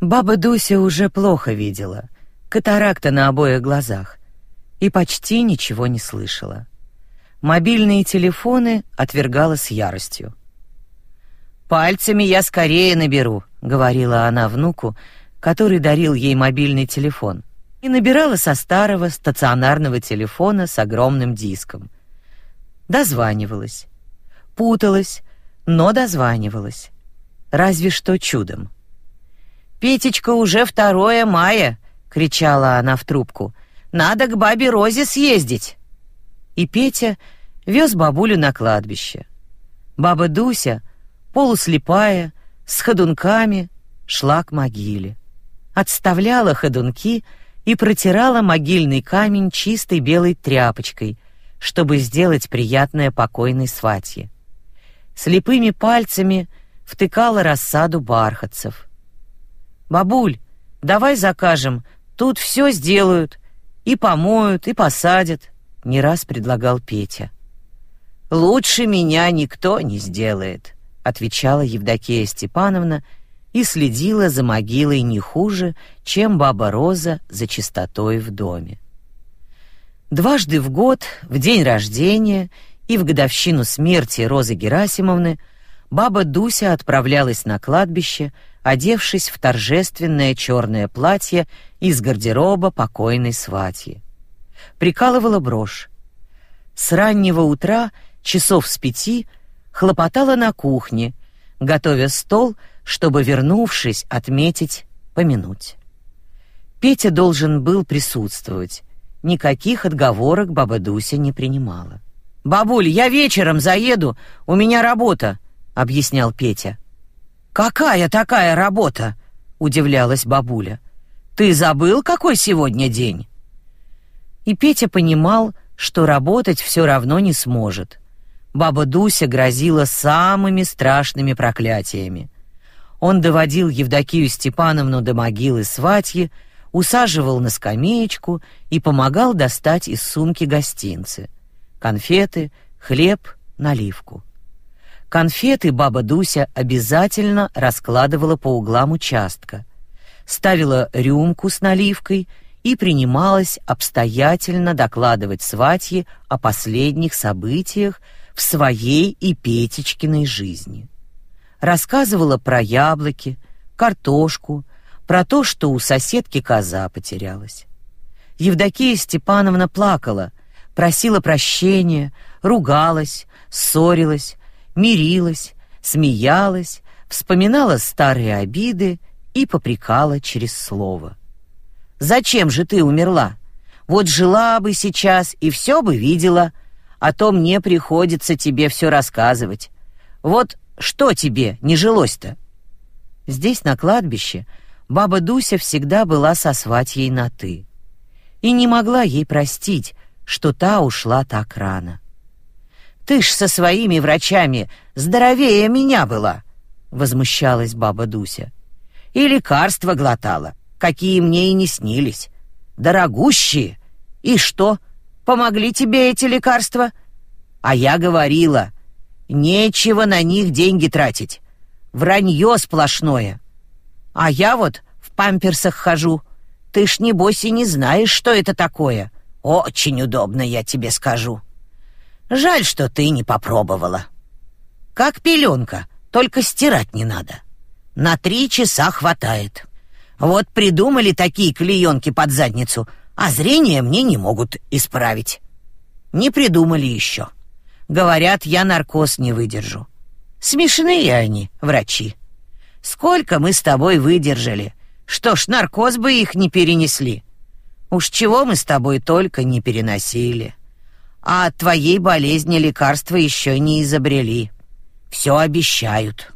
Баба Дуся уже плохо видела, катаракта на обоих глазах, и почти ничего не слышала. Мобильные телефоны отвергала с яростью. «Пальцами я скорее наберу», — говорила она внуку, который дарил ей мобильный телефон, и набирала со старого стационарного телефона с огромным диском. Дозванивалась. Путалась, но дозванивалась. Разве что чудом. «Петечка, уже второе мая!» — кричала она в трубку. «Надо к бабе Розе съездить!» И Петя вез бабулю на кладбище. Баба Дуся, полуслепая, с ходунками, шла к могиле. Отставляла ходунки и протирала могильный камень чистой белой тряпочкой, чтобы сделать приятное покойной сватье. Слепыми пальцами втыкала рассаду бархатцев. «Бабуль, давай закажем, тут все сделают, и помоют, и посадят», — не раз предлагал Петя. «Лучше меня никто не сделает», — отвечала Евдокия Степановна и следила за могилой не хуже, чем баба Роза за чистотой в доме. Дважды в год, в день рождения и в годовщину смерти Розы Герасимовны, баба Дуся отправлялась на кладбище, одевшись в торжественное черное платье из гардероба покойной сватьи. Прикалывала брошь. С раннего утра, часов с пяти, хлопотала на кухне, готовя стол, чтобы, вернувшись, отметить, помянуть. Петя должен был присутствовать. Никаких отговорок баба Дуся не принимала. «Бабуль, я вечером заеду, у меня работа», — объяснял Петя. «Какая такая работа?» — удивлялась бабуля. «Ты забыл, какой сегодня день?» И Петя понимал, что работать все равно не сможет. Баба Дуся грозила самыми страшными проклятиями. Он доводил Евдокию Степановну до могилы сватьи, усаживал на скамеечку и помогал достать из сумки гостинцы: конфеты, хлеб, наливку. Конфеты баба Дуся обязательно раскладывала по углам участка, ставила рюмку с наливкой и принималась обстоятельно докладывать сватье о последних событиях в своей и Петечкиной жизни. Рассказывала про яблоки, картошку, про то, что у соседки коза потерялась. Евдокия Степановна плакала, просила прощения, ругалась, ссорилась, мирилась, смеялась, вспоминала старые обиды и попрекала через слово. «Зачем же ты умерла? Вот жила бы сейчас и все бы видела, а то мне приходится тебе все рассказывать. Вот что тебе не жилось-то?» Здесь, на кладбище, баба Дуся всегда была со сватьей на «ты» и не могла ей простить, что та ушла так рано. Ты ж со своими врачами здоровее меня была, возмущалась баба Дуся. И лекарства глотала, какие мне и не снились. Дорогущие. И что? Помогли тебе эти лекарства? А я говорила, нечего на них деньги тратить. Вранье сплошное. А я вот в памперсах хожу. Ты ж небось и не знаешь, что это такое. Очень удобно, я тебе скажу. Жаль, что ты не попробовала. Как пеленка, только стирать не надо. На три часа хватает. Вот придумали такие клеенки под задницу, а зрение мне не могут исправить. Не придумали еще. Говорят, я наркоз не выдержу. Смешные они, врачи. Сколько мы с тобой выдержали. Что ж, наркоз бы их не перенесли. Уж чего мы с тобой только не переносили а от твоей болезни лекарства еще не изобрели. Все обещают.